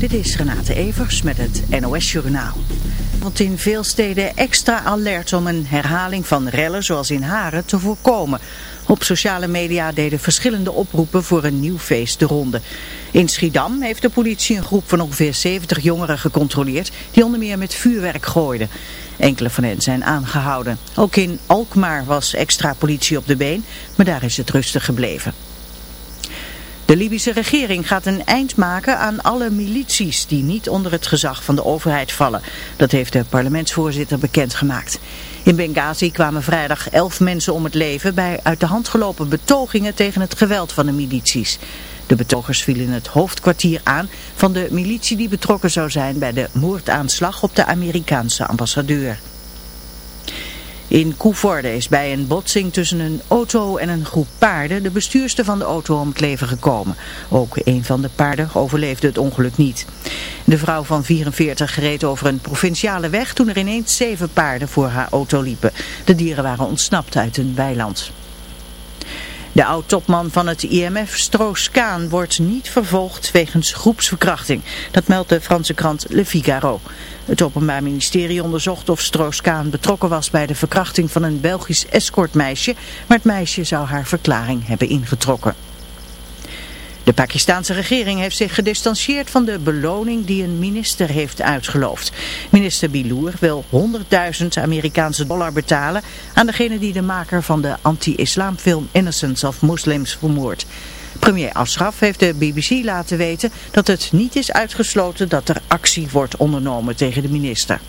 Dit is Renate Evers met het NOS Journaal. Want in veel steden extra alert om een herhaling van rellen zoals in Haren te voorkomen. Op sociale media deden verschillende oproepen voor een nieuw feest de ronde. In Schiedam heeft de politie een groep van ongeveer 70 jongeren gecontroleerd die onder meer met vuurwerk gooiden. Enkele van hen zijn aangehouden. Ook in Alkmaar was extra politie op de been, maar daar is het rustig gebleven. De Libische regering gaat een eind maken aan alle milities die niet onder het gezag van de overheid vallen. Dat heeft de parlementsvoorzitter bekendgemaakt. In Benghazi kwamen vrijdag elf mensen om het leven bij uit de hand gelopen betogingen tegen het geweld van de milities. De betogers vielen het hoofdkwartier aan van de militie die betrokken zou zijn bij de moordaanslag op de Amerikaanse ambassadeur. In Koevoorde is bij een botsing tussen een auto en een groep paarden de bestuurster van de auto om het leven gekomen. Ook een van de paarden overleefde het ongeluk niet. De vrouw van 44 reed over een provinciale weg toen er ineens zeven paarden voor haar auto liepen. De dieren waren ontsnapt uit een weiland. De oud-topman van het IMF, Stroos-Kaan, wordt niet vervolgd wegens groepsverkrachting. Dat meldt de Franse krant Le Figaro. Het Openbaar Ministerie onderzocht of Stroos-Kaan betrokken was bij de verkrachting van een Belgisch escortmeisje, maar het meisje zou haar verklaring hebben ingetrokken. De Pakistanse regering heeft zich gedistanceerd van de beloning die een minister heeft uitgeloofd. Minister Bilour wil 100.000 Amerikaanse dollar betalen aan degene die de maker van de anti-islamfilm Innocence of Muslims vermoord. Premier Ashraf heeft de BBC laten weten dat het niet is uitgesloten dat er actie wordt ondernomen tegen de minister.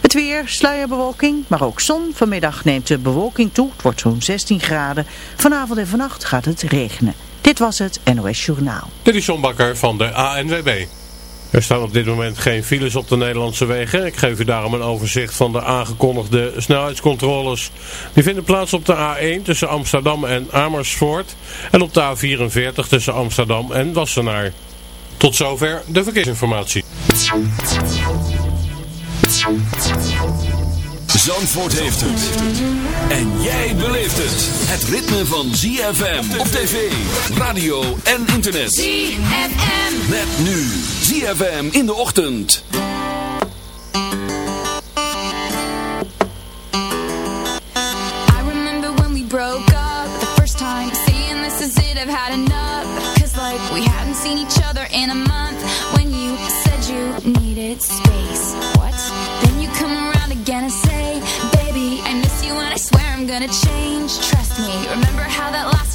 Het weer, sluierbewolking, maar ook zon. Vanmiddag neemt de bewolking toe. Het wordt zo'n 16 graden. Vanavond en vannacht gaat het regenen. Dit was het NOS Journaal. Dit is John Bakker van de ANWB. Er staan op dit moment geen files op de Nederlandse wegen. Ik geef u daarom een overzicht van de aangekondigde snelheidscontroles. Die vinden plaats op de A1 tussen Amsterdam en Amersfoort en op de A44 tussen Amsterdam en Wassenaar. Tot zover de verkeersinformatie. Zandvoort heeft het. En jij beleeft het. Het ritme van ZFM op tv, radio en internet. ZFM. Met nu ZFM in de ochtend. I remember when we broke up. The first time saying this is it, I've had enough. Cause like we hadn't seen each other in a month. When you said you needed space.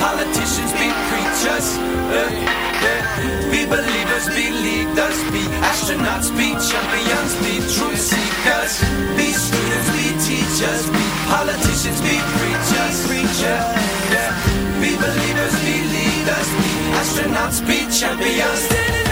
Politicians be preachers. Uh, yeah. Be believers, be leaders, be astronauts, be champions, be truth seekers, be students, be teachers, be politicians, be preachers. Yeah. Be believers, be leaders, be astronauts, be champions.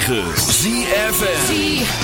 106.9 ZFN